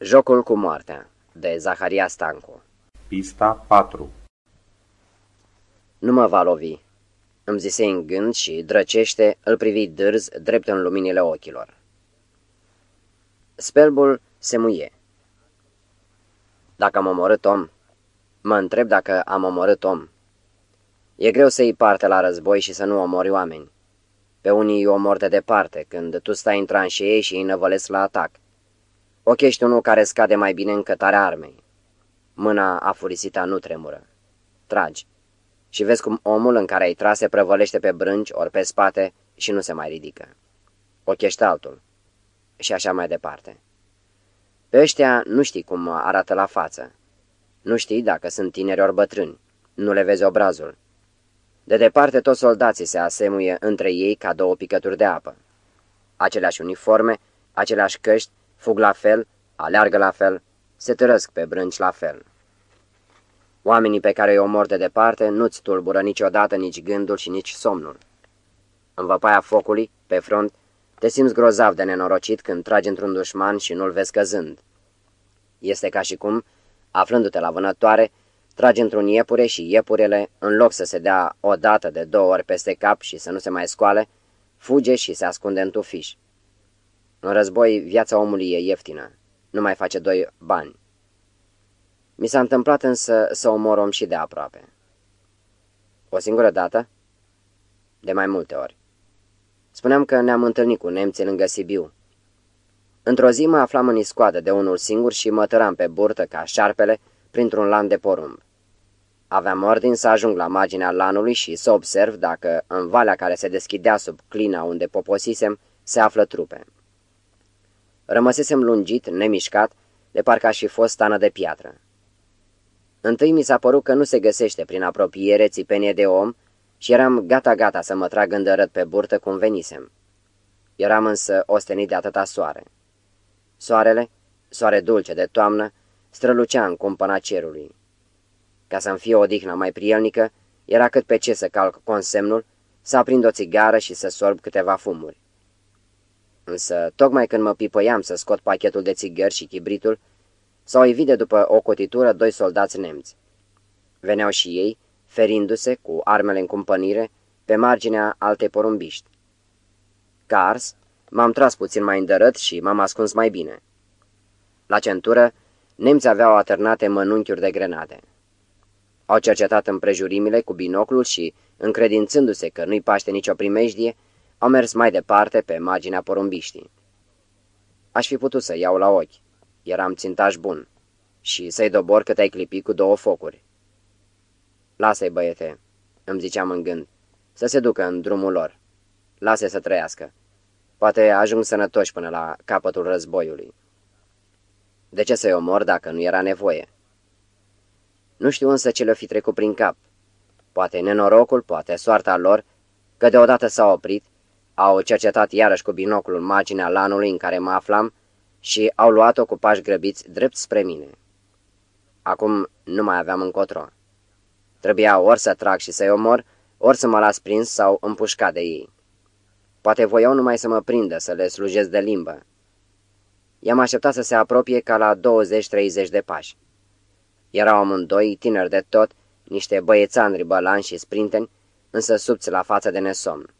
Jocul cu moartea, de Zaharia Stancu Pista 4 Nu mă va lovi, îmi zise în gând și, drăcește, îl privi dârz drept în luminile ochilor. Spelbul se muie. Dacă am omorât om, mă întreb dacă am omorât om. E greu să iei parte la război și să nu omori oameni. Pe unii îi omor de departe, când tu stai în tranșee și îi năvălesc la atac. Ochești unul care scade mai bine în cătarea armei. Mâna afurisită nu tremură. Tragi. Și vezi cum omul în care ai tras se prăvălește pe brânci ori pe spate și nu se mai ridică. Ochești altul. Și așa mai departe. Pe ăștia nu știi cum arată la față. Nu știi dacă sunt tineri ori bătrâni. Nu le vezi obrazul. De departe toți soldații se asemuie între ei ca două picături de apă. Aceleași uniforme, aceleași căști, fug la fel, aleargă la fel, se târăsc pe brânci la fel. Oamenii pe care îi omor de departe nu-ți tulbură niciodată nici gândul și nici somnul. În văpaia focului, pe front, te simți grozav de nenorocit când tragi într-un dușman și nu-l vezi căzând. Este ca și cum, aflându-te la vânătoare, tragi într-un iepure și iepurele, în loc să se dea o dată de două ori peste cap și să nu se mai scoale, fuge și se ascunde în tufiș. În război, viața omului e ieftină, nu mai face doi bani. Mi s-a întâmplat însă să omor om și de aproape. O singură dată? De mai multe ori. Spuneam că ne-am întâlnit cu nemții lângă Sibiu. Într-o zi mă aflam în iscoadă de unul singur și mă tăram pe burtă ca șarpele printr-un lan de porumb. Aveam ordin să ajung la marginea lanului și să observ dacă în valea care se deschidea sub clina unde poposisem se află trupe. Rămăsesem lungit, nemișcat, de parcă aș fi fost stană de piatră. Întâi mi s-a părut că nu se găsește prin apropiere țipenie de om și eram gata-gata să mă trag îndărât pe burtă cum venisem. Eram însă ostenit de atâta soare. Soarele, soare dulce de toamnă, strălucea în cumpăna cerului. Ca să-mi fie o odihnă mai prielnică, era cât pe ce să calc consemnul, să aprind o țigară și să sorb câteva fumuri. Însă, tocmai când mă pipăiam să scot pachetul de țigări și chibritul, s-au evit de după o cotitură doi soldați nemți. Veneau și ei, ferindu-se, cu armele în cumpănire, pe marginea altei porumbiști. Cars, m-am tras puțin mai îndărât și m-am ascuns mai bine. La centură, nemții aveau atârnate mănunchiuri de grenade. Au cercetat împrejurimile cu binoclul și, încredințându-se că nu-i paște nicio primejdie, au mers mai departe pe marginea porumbiștii. Aș fi putut să iau la ochi. Eram țintaș bun. Și să-i dobor cât ai clipi cu două focuri. Lasă-i, băiete, îmi ziceam în gând, să se ducă în drumul lor. Lasă să trăiască. Poate ajung sănătoși până la capătul războiului. De ce să-i omor dacă nu era nevoie? Nu știu însă ce le-o fi trecut prin cap. Poate nenorocul, poate soarta lor, că deodată s-au oprit, au cercetat iarăși cu binoclul marginea lanului în care mă aflam și au luat-o cu pași grăbiți drept spre mine. Acum nu mai aveam încotro. Trebuia ori să trag și să-i omor, ori să mă las prins sau împușcat de ei. Poate voiau numai să mă prindă, să le slujesc de limbă. I-am așteptat să se apropie ca la 20-30 de pași. Erau amândoi, tineri de tot, niște băiețani ribălani și sprinteni, însă subți la față de nesomn.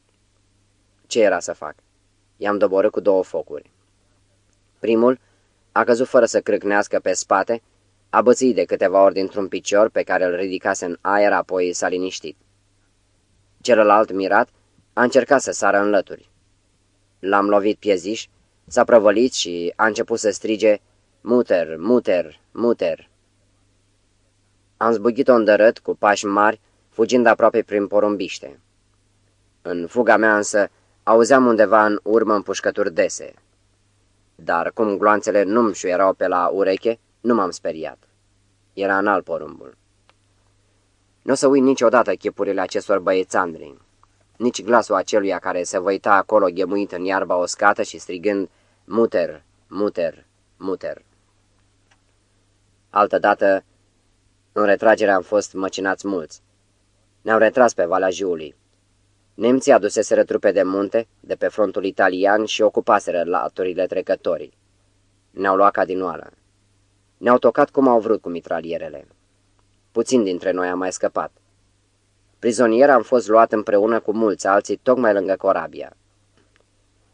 Ce era să fac? I-am doborât cu două focuri. Primul a căzut fără să crâcnească pe spate, a bățit de câteva ori dintr-un picior pe care îl ridicase în aer, apoi s-a liniștit. Celălalt, mirat, a încercat să sară în lături. L-am lovit pieziș, s-a prăvălit și a început să strige Muter, muter, muter. Am zbughit-o îndărât, cu pași mari, fugind aproape prin porumbiște. În fuga mea însă auzeam undeva în urmă împușcături dese. Dar cum gloanțele nu-mi erau pe la ureche, nu m-am speriat. Era în alt porumbul. Nu o să uit niciodată chipurile acestor băiețandri, nici glasul aceluia care se văita acolo ghemuit în iarba oscată și strigând Muter, muter, muter. Altădată, în retragere am fost măcinați mulți. Ne-am retras pe Valea Jiului. Nemții aduseseră trupe de munte, de pe frontul italian și ocupaseră laturile trecătorii. Ne-au luat ca din oală. Ne-au tocat cum au vrut cu mitralierele. Puțin dintre noi am mai scăpat. Prizonier am fost luat împreună cu mulți alții tocmai lângă corabia.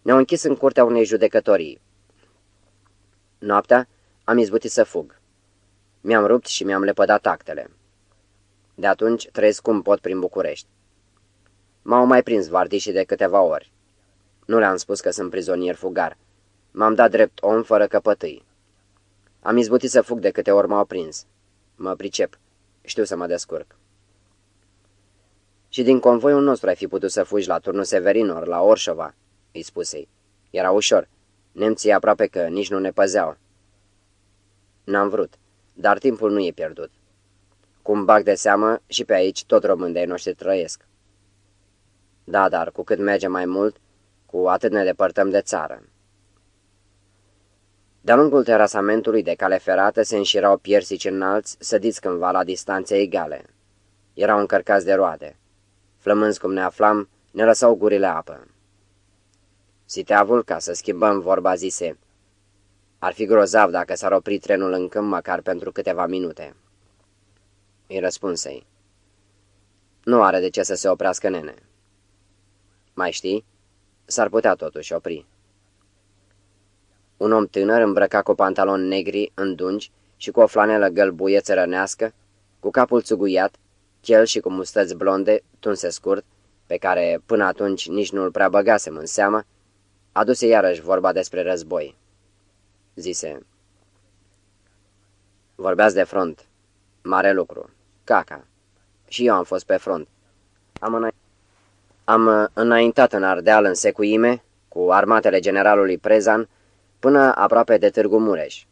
Ne-au închis în curtea unei judecătorii. Noaptea am izbutit să fug. Mi-am rupt și mi-am lepădat actele. De atunci trăiesc cum pot prin București. M-au mai prins vardișii de câteva ori. Nu le-am spus că sunt prizonier fugar. M-am dat drept om fără căpătâi. Am izbutit să fug de câte ori m-au prins. Mă pricep. Știu să mă descurc. Și din convoiul nostru ai fi putut să fugi la turnul Severinor, la Orșova, îi spusei. Era ușor. Nemții aproape că nici nu ne păzeau. N-am vrut, dar timpul nu e pierdut. Cum bag de seamă, și pe aici tot romândei noștri trăiesc. Da, dar cu cât merge mai mult, cu atât ne depărtăm de țară. De-a lungul terasamentului de cale ferată se înșirau piersici înalți, sădiți cândva la distanțe egale. Erau încărcați de roade. Flămânzi cum ne aflam, ne lăsau gurile apă. Siteavul, ca să schimbăm vorba, zise, ar fi grozav dacă s-ar opri trenul în câmp măcar pentru câteva minute. Îi răspunsei, nu are de ce să se oprească nene. Mai știi? S-ar putea totuși opri. Un om tânăr îmbrăcat cu pantaloni negri, îndungi și cu o flanelă gălbuie țărănească, cu capul țuguiat, chel și cu mustăți blonde, tunse scurt, pe care până atunci nici nu-l prea băgasem în seamă, aduse iarăși vorba despre război. Zise, Vorbeați de front. Mare lucru. Caca. Și eu am fost pe front. Am, îna... am înaintat în Ardeal în secuime, cu armatele generalului Prezan, până aproape de Târgu Mureș.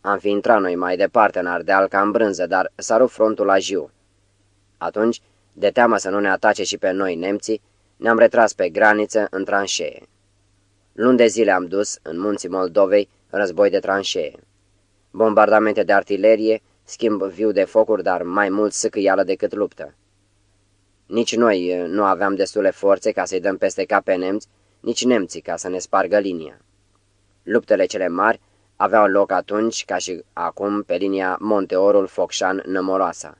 Am fi intrat noi mai departe în Ardeal ca în brânză, dar s-a rupt frontul la Jiu. Atunci, de teamă să nu ne atace și pe noi nemții, ne-am retras pe graniță în tranșee. Luni de zile am dus, în munții Moldovei, război de tranșee. Bombardamente de artilerie, schimb viu de focuri, dar mai mult săcâială decât luptă. Nici noi eh, nu aveam destule forțe ca să-i dăm peste cap pe nemți, nici nemții ca să ne spargă linia. Luptele cele mari aveau loc atunci, ca și acum, pe linia Monteorul-Focșan-Nămoroasa.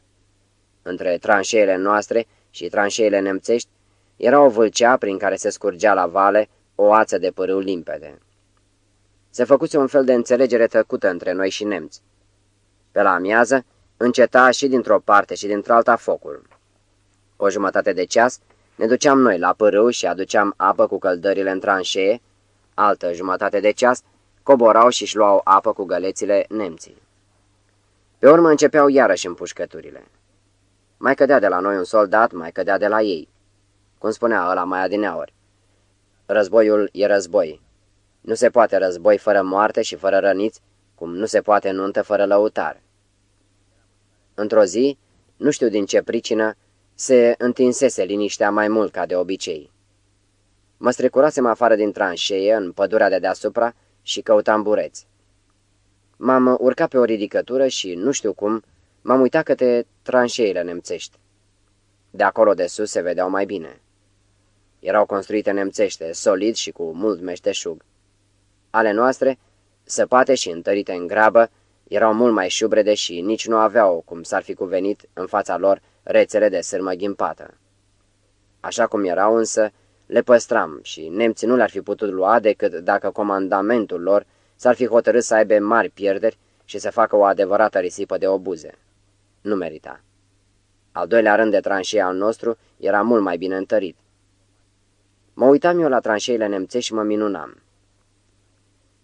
Între tranșeele noastre și tranșeele nemțești era o vâlcea prin care se scurgea la vale o ață de părâu limpede. Se făcuse un fel de înțelegere tăcută între noi și nemți. Pe la amiază înceta și dintr-o parte și dintr-alta focul. O jumătate de ceas ne duceam noi la părâu și aduceam apă cu căldările în tranșee, altă jumătate de ceas coborau și-și luau apă cu gălețile nemții. Pe urmă începeau iarăși împușcăturile. Mai cădea de la noi un soldat, mai cădea de la ei. Cum spunea ăla mai adineaori. Războiul e război. Nu se poate război fără moarte și fără răniți, cum nu se poate nuntă fără lăutar. Într-o zi, nu știu din ce pricină, se întinsese liniștea mai mult ca de obicei. Mă strecurasem afară din tranșeie, în pădurea de deasupra, și căutam bureți. M-am urcat pe o ridicătură și, nu știu cum, m-am uitat către tranșeile nemțești. De acolo de sus se vedeau mai bine. Erau construite nemțește, solid și cu mult meșteșug. Ale noastre, săpate și întărite în grabă, erau mult mai șubrede și nici nu aveau, cum s-ar fi cuvenit, în fața lor rețele de sârmă ghimpată. Așa cum erau însă, le păstram și nemții nu le-ar fi putut lua decât dacă comandamentul lor s-ar fi hotărât să aibă mari pierderi și să facă o adevărată risipă de obuze. Nu merita. Al doilea rând de tranșee al nostru era mult mai bine întărit. Mă uitam eu la tranșeile nemțești și mă minunam.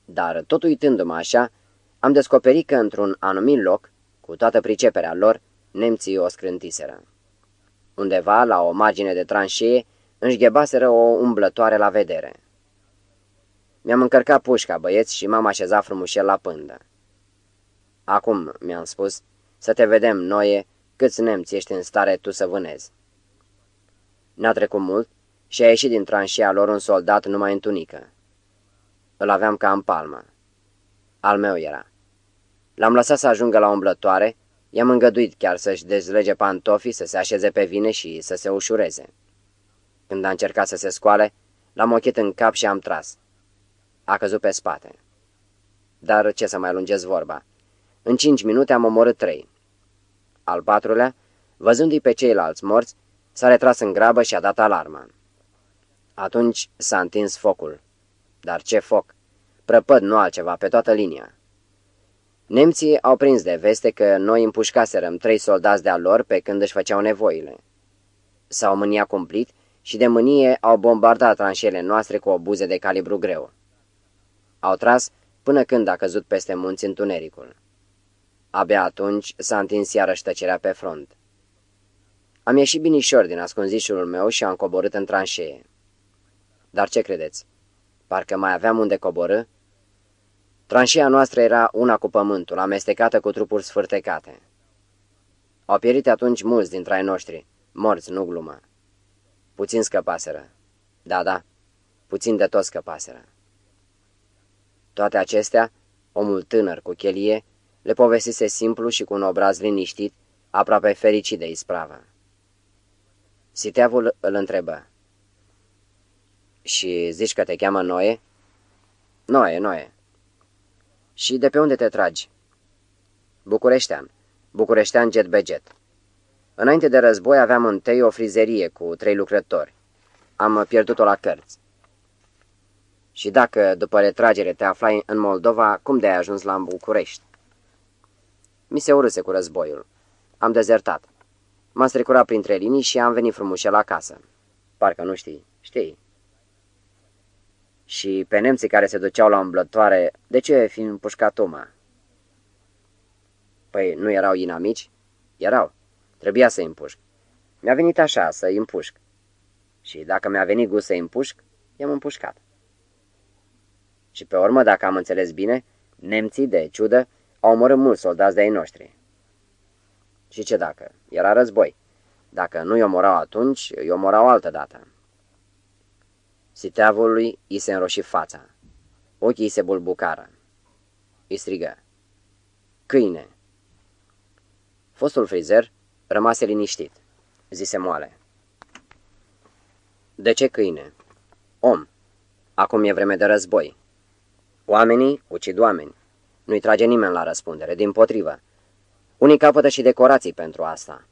Dar tot uitându-mă așa, am descoperit că într-un anumit loc, cu toată priceperea lor, nemții o scrântiseră. Undeva, la o margine de tranșee, înșghebaseră o umblătoare la vedere. Mi-am încărcat pușca, băieți, și m-am așezat frumușel la pândă. Acum, mi-am spus, să te vedem, noie, câți nemți ești în stare tu să vânezi. N-a trecut mult și a ieșit din tranșia lor un soldat numai în tunică. Îl aveam ca în palmă. Al meu era. L-am lăsat să ajungă la umblătoare, i-am îngăduit chiar să-și dezlege pantofii, să se așeze pe vine și să se ușureze. Când a încercat să se scoale, l-am ochit în cap și am tras. A căzut pe spate. Dar ce să mai lungesc vorba? În cinci minute am omorât trei. Al patrulea, văzându-i pe ceilalți morți, s-a retras în grabă și a dat alarma. Atunci s-a întins focul. Dar ce foc! Prăpăd, nu altceva, pe toată linia. Nemții au prins de veste că noi împușcaserăm trei soldați de-a lor pe când își făceau nevoile. S-au mânia cumplit și de mânie au bombardat tranșele noastre cu obuze de calibru greu. Au tras până când a căzut peste munți întunericul. Abia atunci s-a întins iarăși tăcerea pe front. Am ieșit binișor din ascunzișul meu și am coborât în tranșee. Dar ce credeți? Parcă mai aveam unde coborâ? Tranșea noastră era una cu pământul, amestecată cu trupuri sfârtecate. Au pierit atunci mulți dintre ai noștri, morți, nu glumă. Puțin scăpaseră. Da, da, puțin de tot scăpaseră. Toate acestea, omul tânăr cu chelie, le povestise simplu și cu un obraz liniștit, aproape fericit de ispravă. Siteavul îl întrebă. Și zici că te cheamă Noe? Noe, Noe. Și de pe unde te tragi? Bucureștean. Bucureștean jet beget. Înainte de război aveam întâi o frizerie cu trei lucrători. Am pierdut-o la cărți. Și dacă, după retragere, te aflai în Moldova, cum de-ai ajuns la București? Mi se urâse cu războiul. Am dezertat. M-am strecurat printre linii și am venit frumușel acasă. Parcă nu știi. Știi. Și pe nemții care se duceau la umblătoare, de ce fi împușcat Toma? Păi nu erau inamici? Erau. Trebuia să-i împușc. Mi-a venit așa, să-i împușc. Și dacă mi-a venit gust să-i împușc, i-am împușcat. Și pe urmă, dacă am înțeles bine, nemții, de ciudă, au omorât mulți soldați de-ai noștri. Și ce dacă? Era război. Dacă nu i omorau atunci, i omorau altă dată. Siteavului i se înroși fața. Ochii se bulbucară. Îi strigă. Câine! Fostul frizer rămase liniștit. Zise moale. De ce câine? Om. Acum e vreme de război. Oamenii ucid oameni. Nu-i trage nimeni la răspundere, din potrivă. Unii capătă și decorații pentru asta.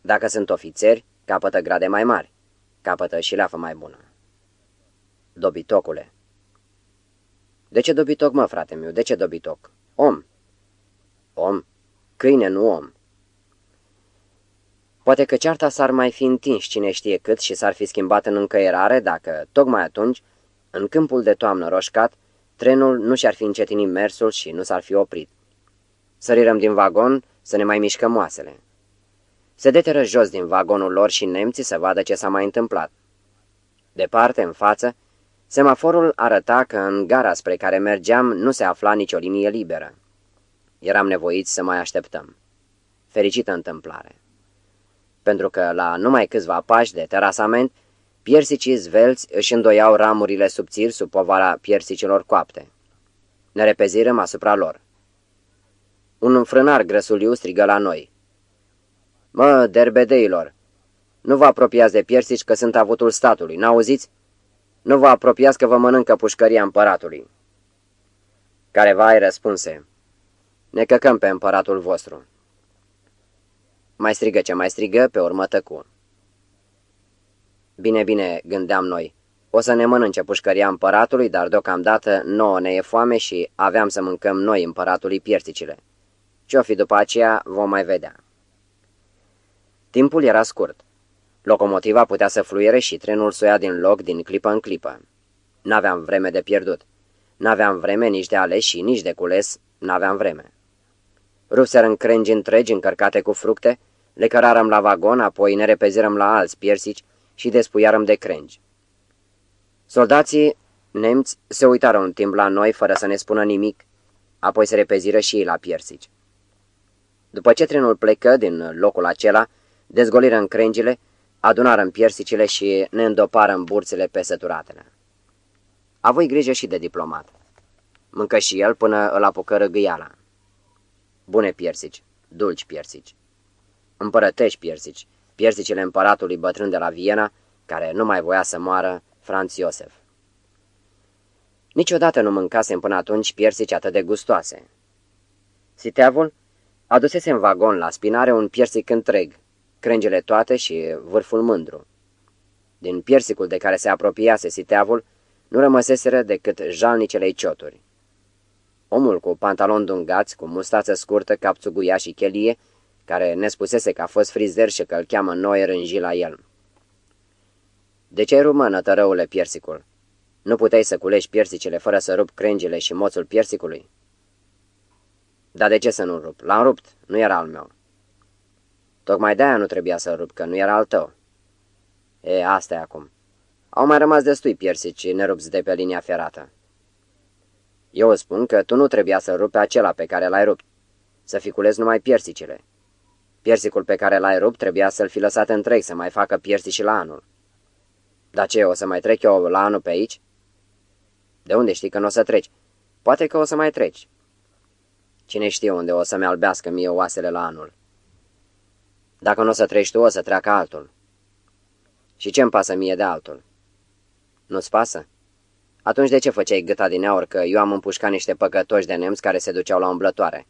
Dacă sunt ofițeri, capătă grade mai mari. Capătă și leafă mai bună. Dobitocule. De ce dobitoc, mă, frate meu? De ce dobitoc? Om. Om? Câine, nu om. Poate că cearta s-ar mai fi întins cine știe cât și s-ar fi schimbat în încăierare dacă, tocmai atunci, în câmpul de toamnă roșcat, trenul nu și-ar fi încetinit mersul și nu s-ar fi oprit. Sărirăm din vagon să ne mai mișcăm oasele. Se deteră jos din vagonul lor și nemții să vadă ce s-a mai întâmplat. Departe, în față, Semaforul arăta că în gara spre care mergeam nu se afla nicio linie liberă. Eram nevoiți să mai așteptăm. Fericită întâmplare. Pentru că la numai câțiva pași de terasament, piersicii zvelți își îndoiau ramurile subțiri sub povara piersicilor coapte. Ne repezirăm asupra lor. Un frânar grăsuliu strigă la noi. Mă, derbedeilor, nu vă apropiați de piersici că sunt avutul statului, n-auziți? Nu vă apropiați că vă mănâncă pușcăria împăratului. Careva îi răspunse, ne căcăm pe împăratul vostru. Mai strigă ce mai strigă, pe urmă tăcu. Bine, bine, gândeam noi, o să ne mănânce pușcăria împăratului, dar deocamdată nouă ne e foame și aveam să mâncăm noi împăratului pierticile. Ce-o fi după aceea, vom mai vedea. Timpul era scurt. Locomotiva putea să fluiere și trenul soia din loc din clipă în clipă. N-aveam vreme de pierdut. N-aveam vreme nici de ales și nici de cules, n-aveam vreme. Rupseră în crengi întregi încărcate cu fructe, le cărarăm la vagon, apoi ne repezirăm la alți piersici și despuiarăm de crengi. Soldații nemți se uitară un timp la noi fără să ne spună nimic, apoi se repeziră și ei la piersici. După ce trenul plecă din locul acela, dezgoliră în crengile adunară în piersicile și ne îndopară în burțile pesăturatele. Avui grijă și de diplomat. Mâncă și el până îl apucă răgâiala. Bune piersici, dulci piersici. Împărătești piersici, piersicile împăratului bătrân de la Viena, care nu mai voia să moară, Franz Iosef. Niciodată nu mâncasem până atunci piersici atât de gustoase. Siteavul adusese în vagon la spinare un piersic întreg, crengele toate și vârful mândru. Din piersicul de care se apropiase siteavul, nu rămăseseră decât jalnicele cioturi. Omul cu pantaloni dungați, cu mustață scurtă, capțuguia și chelie, care ne spusese că a fost frizer și că îl cheamă Noer în la el. De ce rumă, tărăule, piersicul? Nu puteai să culegi piersicele fără să rup crengile și moțul piersicului? Dar de ce să nu rup? L-am rupt, nu era al meu. Tocmai de-aia nu trebuia să rup, că nu era al tău. E, asta e acum. Au mai rămas destui piersici nerupți de pe linia ferată. Eu îți spun că tu nu trebuia să rupi acela pe care l-ai rupt, să fi cules numai piersicile. Piersicul pe care l-ai rupt trebuia să-l fi lăsat întreg să mai facă piersici la anul. Dar ce, o să mai trec eu la anul pe aici? De unde știi că nu o să treci? Poate că o să mai treci. Cine știe unde o să-mi albească mie oasele la anul. Dacă nu o să treci tu, o să treacă altul. Și ce-mi pasă mie de altul? Nu-ți pasă? Atunci de ce făceai gâta din aur că eu am împușcat niște păcătoși de nemți care se duceau la umblătoare?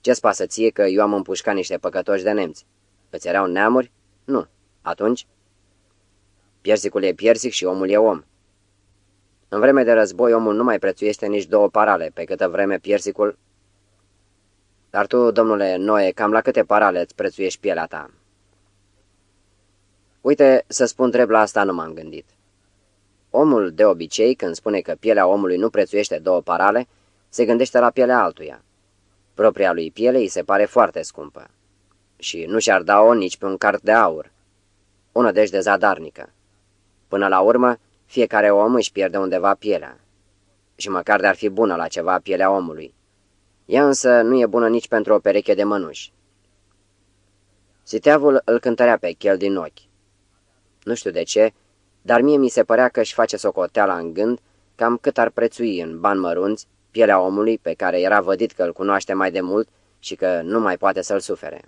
Ce-ți pasă ție că eu am împușcat niște păcătoși de nemți? Îți erau neamuri? Nu. Atunci? Piersicul e piersic și omul e om. În vreme de război, omul nu mai prețuiește nici două parale, pe câtă vreme piersicul... Dar tu, domnule Noe, cam la câte parale îți prețuiești pielea ta? Uite, să spun drept la asta nu m-am gândit. Omul, de obicei, când spune că pielea omului nu prețuiește două parale, se gândește la pielea altuia. Propria lui piele îi se pare foarte scumpă. Și nu și-ar da-o nici pe un cart de aur. O nădejde zadarnică. Până la urmă, fiecare om își pierde undeva pielea. Și măcar de-ar fi bună la ceva pielea omului. Ea însă nu e bună nici pentru o pereche de mănuși. Siteavul îl cântărea pe chel din ochi. Nu știu de ce, dar mie mi se părea că își face socoteala în gând cam cât ar prețui în bani mărunți pielea omului pe care era vădit că îl cunoaște mai de mult și că nu mai poate să-l sufere.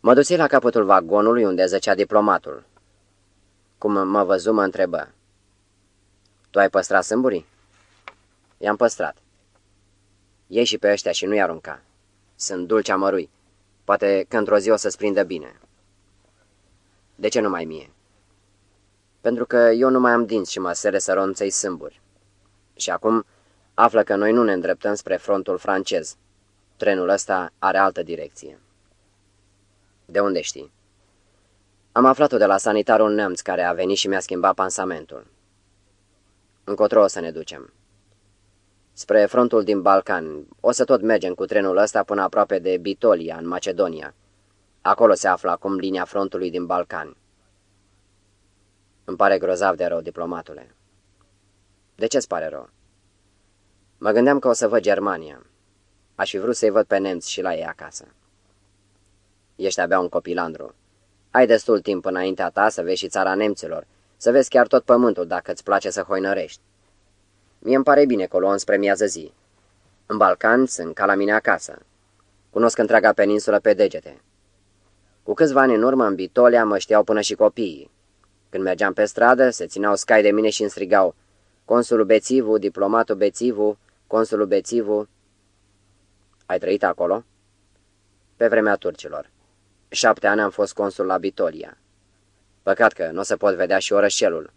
Mă dusi la capătul vagonului unde zăcea diplomatul. Cum mă văzu, mă întrebă. Tu ai păstrat sâmburii? I-am păstrat. Ieși și pe ăștia și nu-i arunca. Sunt dulce amărui. Poate că într-o zi o să-ți prindă bine. De ce numai mie? Pentru că eu nu mai am dinți și mă sere să ronței sâmburi. Și acum află că noi nu ne îndreptăm spre frontul francez. Trenul ăsta are altă direcție. De unde știi? Am aflat-o de la sanitarul neamț care a venit și mi-a schimbat pansamentul. Încotro o să ne ducem. Spre frontul din Balcan. O să tot mergem cu trenul ăsta până aproape de Bitolia, în Macedonia. Acolo se află acum linia frontului din Balcan. Îmi pare grozav de rău, diplomatule. De ce-ți pare rău? Mă gândeam că o să văd Germania. Aș fi vrut să-i văd pe nemți și la ei acasă. Ești abia un copilandru. Ai destul timp înaintea ta să vezi și țara nemților, să vezi chiar tot pământul dacă îți place să hoinărești. Mie îmi pare bine că o luăm spre miază zi. În Balcan sunt ca la mine acasă. Cunosc întreaga peninsulă pe degete. Cu câțiva ani în urmă, în Bitolia, mă știau până și copiii. Când mergeam pe stradă, se țineau scai de mine și îmi strigau Consulul Bețivu, diplomatul Bețivu, consulul Bețivu. Ai trăit acolo? Pe vremea turcilor. Șapte ani am fost consul la Bitolia. Păcat că nu o să pot vedea și orășelul.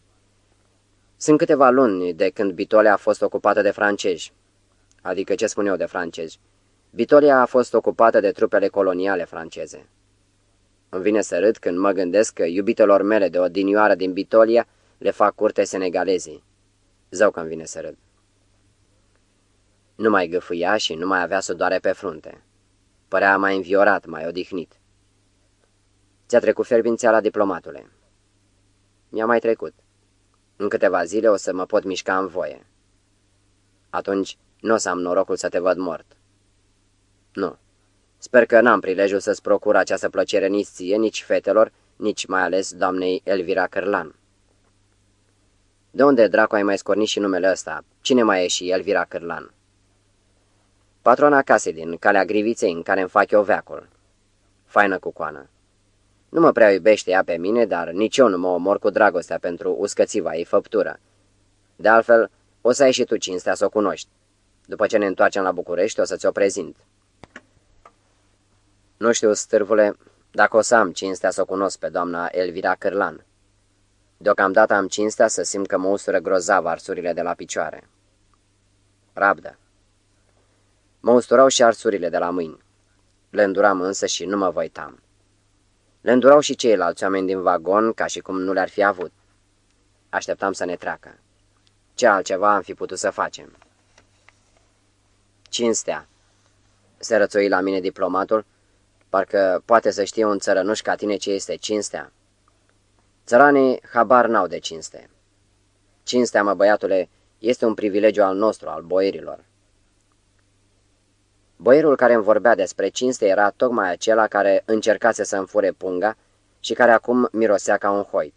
Sunt câteva luni de când Bitolia a fost ocupată de francezi. Adică ce spun eu de francezi? Bitolia a fost ocupată de trupele coloniale franceze. Îmi vine să râd când mă gândesc că iubitelor mele de odinioară din Bitolia le fac curte senegalezii. Zău că-mi vine să râd. Nu mai gâfâia și nu mai avea sudoare pe frunte. Părea mai înviorat, mai odihnit. Ți-a trecut fierbințeala, diplomatule. Mi-a mai trecut. În câteva zile o să mă pot mișca în voie. Atunci nu o să am norocul să te văd mort. Nu. Sper că n-am prilejul să-ți procur această plăcere nici ție, nici fetelor, nici mai ales doamnei Elvira Cărlan. De unde dracu ai mai scornit și numele ăsta? Cine mai e și Elvira Cărlan? Patrona casei din calea griviței în care îmi fac eu veacul. Faină cu coană. Nu mă prea iubește ea pe mine, dar nici eu nu mă omor cu dragostea pentru uscățiva ei făptură. De altfel, o să ai și tu cinstea să o cunoști. După ce ne întoarcem la București, o să ți-o prezint. Nu știu, stârvule, dacă o să am cinstea să o cunosc pe doamna Elvira Cârlan. Deocamdată am cinstea să simt că mă ustură grozav arsurile de la picioare. Rabdă. Mă usturau și arsurile de la mâini. Le înduram însă și nu mă văitam. Le îndurau și ceilalți oameni din vagon ca și cum nu le-ar fi avut. Așteptam să ne treacă. Ce altceva am fi putut să facem? Cinstea. Se rățoi la mine diplomatul, parcă poate să știe un țărănuș ca tine ce este cinstea. Țăranii habar n-au de cinste. Cinstea, mă băiatule, este un privilegiu al nostru, al boierilor. Boierul care îmi vorbea despre cinste era tocmai acela care încercase să înfure punga și care acum mirosea ca un hoit.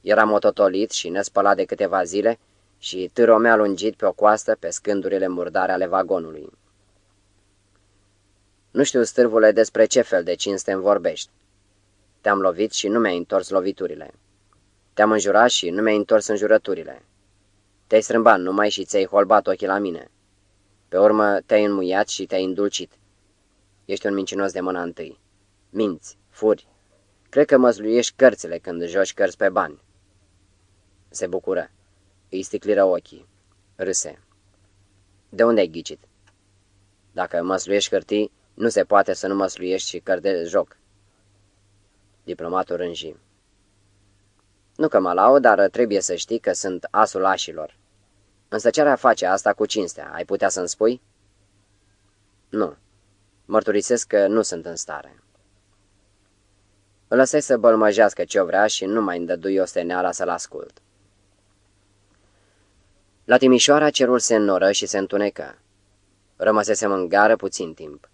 Era mototolit și nespălat de câteva zile și târomea lungit pe o coastă pe scândurile murdare ale vagonului. Nu știu, stârvule, despre ce fel de cinste îmi vorbești. Te-am lovit și nu mi-ai întors loviturile. Te-am înjurat și nu mi-ai întors înjurăturile. Te-ai strâmbat numai și ți-ai holbat ochii la mine. Pe urmă te-ai înmuiat și te-ai îndulcit. Ești un mincinos de mâna întâi. Minți, furi. Cred că măsluiești cărțile când joci cărți pe bani. Se bucură. Îi sticliră ochii. Râse. De unde ai ghicit? Dacă măsluiești hârtii, nu se poate să nu măsluiești și cărți de joc. Diplomatul rânji. Nu că mă laud, dar trebuie să știi că sunt asul așilor. Însă ce ar face asta cu cinstea? Ai putea să-mi spui? Nu. Mărturisesc că nu sunt în stare. Îl lăsai să bălmăjească ce-o vrea și nu mai îndădui osteneala să-l ascult. La Timișoara cerul se înnoră și se întunecă. Rămăsesem în gară puțin timp.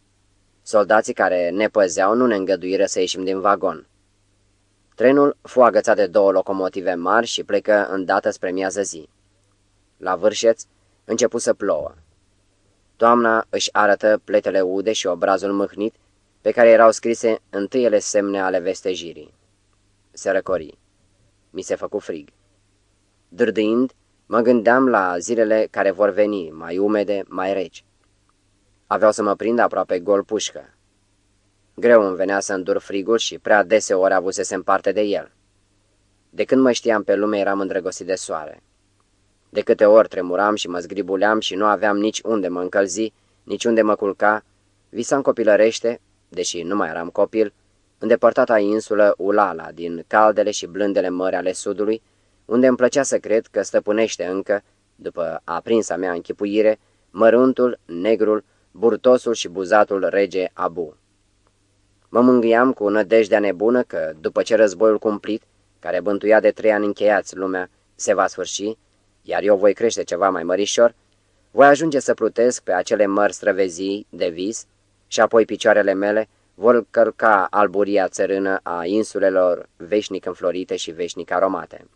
Soldații care ne păzeau nu ne îngăduiră să ieșim din vagon. Trenul fu agățat de două locomotive mari și plecă îndată spre miază zi. La vârșeț începu să plouă. Toamna își arătă pletele ude și obrazul mâhnit, pe care erau scrise întâiele semne ale vestejirii. Se răcori. Mi se făcu frig. Dârdâind, mă gândeam la zilele care vor veni, mai umede, mai reci. Aveau să mă prind aproape gol pușcă. Greu îmi venea să îndur frigul și prea deseori avusesem parte de el. De când mă știam pe lume, eram îndrăgostit de soare. De câte ori tremuram și mă zgribuleam și nu aveam nici unde mă încălzi, nici unde mă culca, visam copilărește, deși nu mai eram copil, îndepărtata insulă Ulala din caldele și blândele mări ale sudului, unde îmi plăcea să cred că stăpânește încă, după aprinsa mea închipuire, măruntul, negrul, burtosul și buzatul rege Abu. Mă mângâiam cu nădejdea nebună că, după ce războiul cumplit, care bântuia de trei ani încheiați lumea, se va sfârși, iar eu voi crește ceva mai mărișor, voi ajunge să plutesc pe acele mări străvezii de vis și apoi picioarele mele vor călca alburia țărână a insulelor veșnic înflorite și veșnic aromate.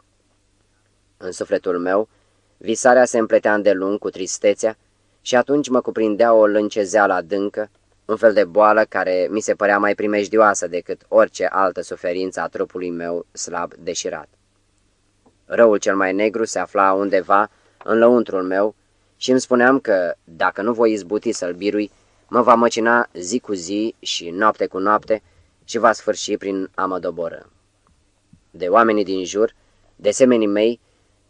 În sufletul meu, visarea se împletea îndelung cu tristețea și atunci mă cuprindea o lâncezeală adâncă, un fel de boală care mi se părea mai primejdioasă decât orice altă suferință a trupului meu slab deșirat. Răul cel mai negru se afla undeva în lăuntrul meu și îmi spuneam că, dacă nu voi izbuti să-l birui, mă va măcina zi cu zi și noapte cu noapte și va sfârși prin a mă doboră. De oamenii din jur, de semenii mei,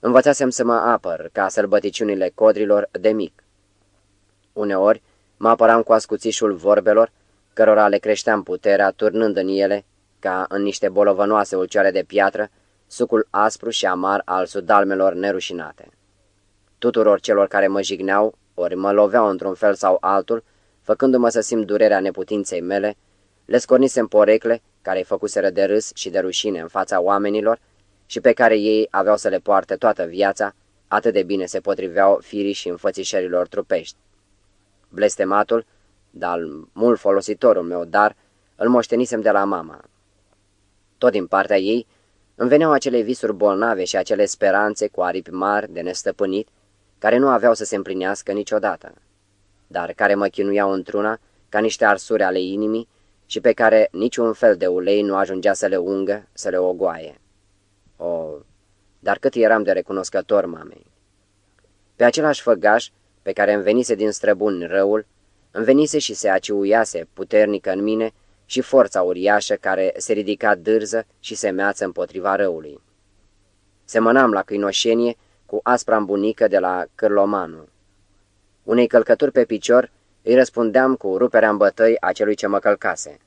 învățasem să mă apăr ca sălbăticiunile codrilor de mic. Uneori mă apăram cu ascuțișul vorbelor, cărora le creșteam puterea, turnând în ele, ca în niște bolovănoase ulcioare de piatră, sucul aspru și amar al sudalmelor nerușinate. Tuturor celor care mă jigneau, ori mă loveau într-un fel sau altul, făcându-mă să simt durerea neputinței mele, le scornisem porecle care îi făcuseră de râs și de rușine în fața oamenilor și pe care ei aveau să le poarte toată viața, atât de bine se potriveau firii și înfățișărilor trupești. Blestematul, dar mult folositorul meu dar, îl moștenisem de la mama. Tot din partea ei, îmi veneau acele visuri bolnave și acele speranțe cu aripi mari de nestăpânit, care nu aveau să se împlinească niciodată, dar care mă chinuiau într-una ca niște arsuri ale inimii și pe care niciun fel de ulei nu ajungea să le ungă, să le ogoaie. O, dar cât eram de recunoscător mamei! Pe același făgaș pe care îmi venise din străbun răul, îmi venise și se aciuiase puternică în mine și forța uriașă care se ridica dârză și se meață împotriva răului. Semănam la câinoșenie cu aspra îmbunică de la Cârlomanu. Unei călcături pe picior îi răspundeam cu ruperea în bătăi a celui ce mă călcase.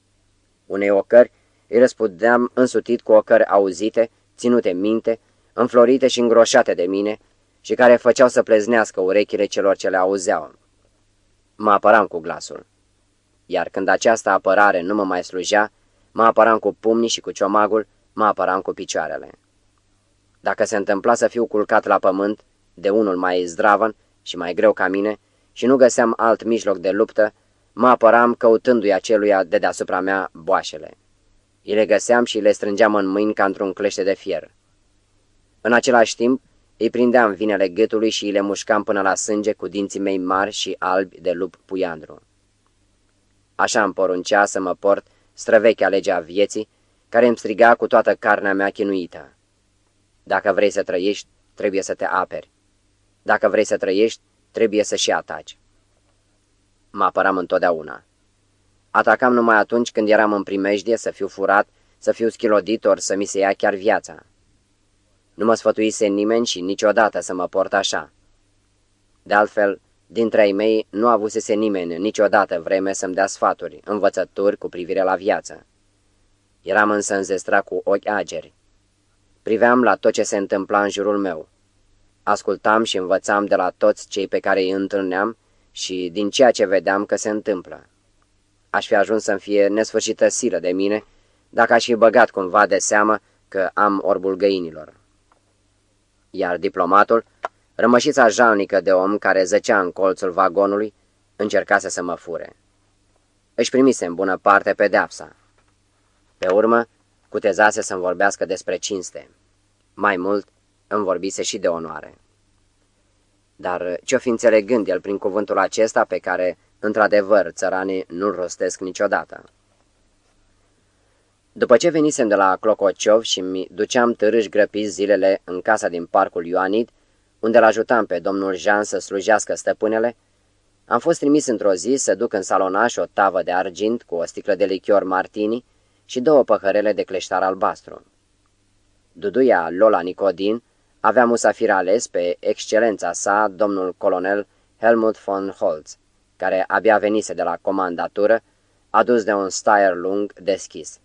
Unei ocări îi răspundeam însutit cu ocări auzite, ținute minte, înflorite și îngroșate de mine și care făceau să pleznească urechile celor ce le auzeau. Mă apăram cu glasul. Iar când această apărare nu mă mai slujea, mă apăram cu pumnii și cu ciomagul, mă apăram cu picioarele. Dacă se întâmpla să fiu culcat la pământ, de unul mai zdravăn și mai greu ca mine, și nu găseam alt mijloc de luptă, mă apăram căutându-i aceluia de deasupra mea boașele. Îi le găseam și le strângeam în mâini ca într-un clește de fier. În același timp, îi prindeam vinele gâtului și îi le mușcam până la sânge cu dinții mei mari și albi de lup puiandru. Așa îmi poruncea să mă port străvechea legea vieții, care îmi striga cu toată carnea mea chinuită. Dacă vrei să trăiești, trebuie să te aperi. Dacă vrei să trăiești, trebuie să și ataci. Mă apăram întotdeauna. Atacam numai atunci când eram în primejdie să fiu furat, să fiu schilodit ori să mi se ia chiar viața. Nu mă sfătuise nimeni și niciodată să mă port așa. De altfel, dintre ei mei nu avusese nimeni niciodată vreme să-mi dea sfaturi, învățături cu privire la viață. Eram însă înzestrat cu ochi ageri. Priveam la tot ce se întâmpla în jurul meu. Ascultam și învățam de la toți cei pe care îi întâlneam și din ceea ce vedeam că se întâmplă. Aș fi ajuns să-mi fie nesfârșită silă de mine dacă aș fi băgat cumva de seamă că am orbul găinilor. Iar diplomatul, rămășița jalnică de om care zăcea în colțul vagonului, încercase să mă fure. Își primise în bună parte pedeapsa. Pe urmă, cutezase să-mi vorbească despre cinste. Mai mult, îmi vorbise și de onoare. Dar ce-o fi înțelegând el prin cuvântul acesta pe care, într-adevăr, țăranii nu-l rostesc niciodată? După ce venisem de la Clocociov și mi duceam târâși grăpiți zilele în casa din parcul Ioanid, unde l ajutam pe domnul Jean să slujească stăpânele, am fost trimis într-o zi să duc în salonaș o tavă de argint cu o sticlă de lichior martini și două păhărele de cleștar albastru. Duduia Lola Nicodin avea musafir ales pe excelența sa, domnul colonel Helmut von Holz, care abia venise de la comandatură, adus de un staier lung deschis.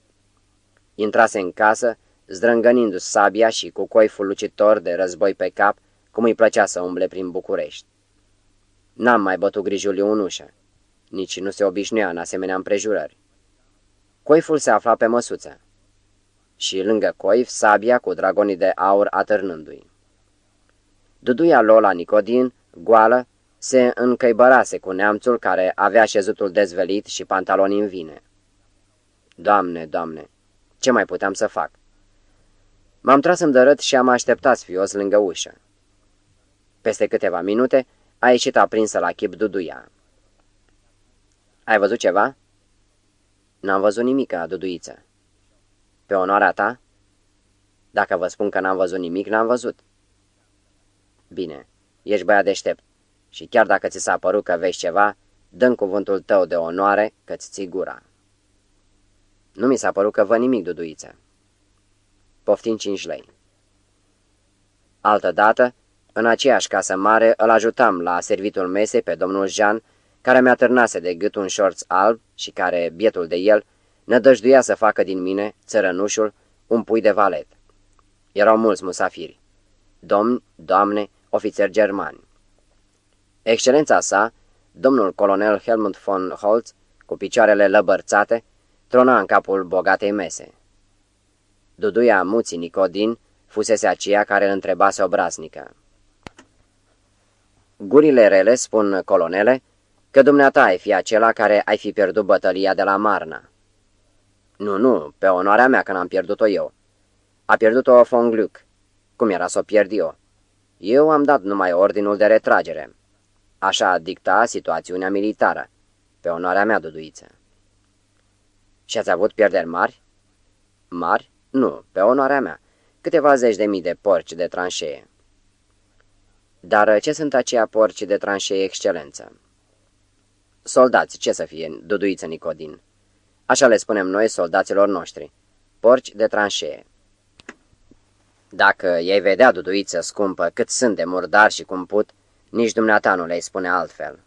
Intrase în casă, zdrângănindu-și sabia și cu coiful lucitor de război pe cap, cum îi plăcea să umble prin București. N-am mai bătut grijuliu în ușă, nici nu se obișnuia în asemenea împrejurări. Coiful se afla pe măsuță și lângă coif sabia cu dragonii de aur atârnându-i. Duduia Lola Nicodin, goală, se încăibărase cu neamțul care avea șezutul dezvelit și pantaloni în vine. Doamne, doamne, ce mai puteam să fac? M-am tras în dărât și am așteptat sfios lângă ușă. Peste câteva minute a ieșit aprinsă la chip Duduia. Ai văzut ceva?" N-am văzut nimic, Duduiță." Pe onoarea ta?" Dacă vă spun că n-am văzut nimic, n-am văzut." Bine, ești băiat deștept și chiar dacă ți s-a părut că vezi ceva, dă cuvântul tău de onoare că-ți ții gura." Nu mi s-a părut că văd nimic, Duduiță." Poftim cinci lei." Altădată, în aceeași casă mare, îl ajutam la servitul mesei pe domnul Jean, care mi-a târnase de gât un șorț alb și care, bietul de el, nădăjduia să facă din mine, țărănușul, un pui de valet. Erau mulți musafiri, domni, doamne, ofițeri germani. Excelența sa, domnul colonel Helmut von Holz, cu picioarele lăbărțate, trona în capul bogatei mese. Duduia muții Nicodin fusese aceea care îl întrebase obraznică. Gurile rele spun, colonele, că dumneata ai fi acela care ai fi pierdut bătălia de la Marna. Nu, nu, pe onoarea mea că n-am pierdut-o eu. A pierdut-o von Gluck. Cum era să o pierd eu? Eu am dat numai ordinul de retragere. Așa dicta situațiunea militară. Pe onoarea mea, duduiță. Și ați avut pierderi mari? Mari? Nu, pe onoarea mea. Câteva zeci de mii de porci de tranșee. Dar ce sunt aceia porci de tranșee excelență? Soldați, ce să fie, duduiță Nicodin. Așa le spunem noi soldaților noștri. Porci de tranșee. Dacă ei vedea duduiță scumpă cât sunt de murdar și cum put, nici dumneata nu le-ai spune altfel.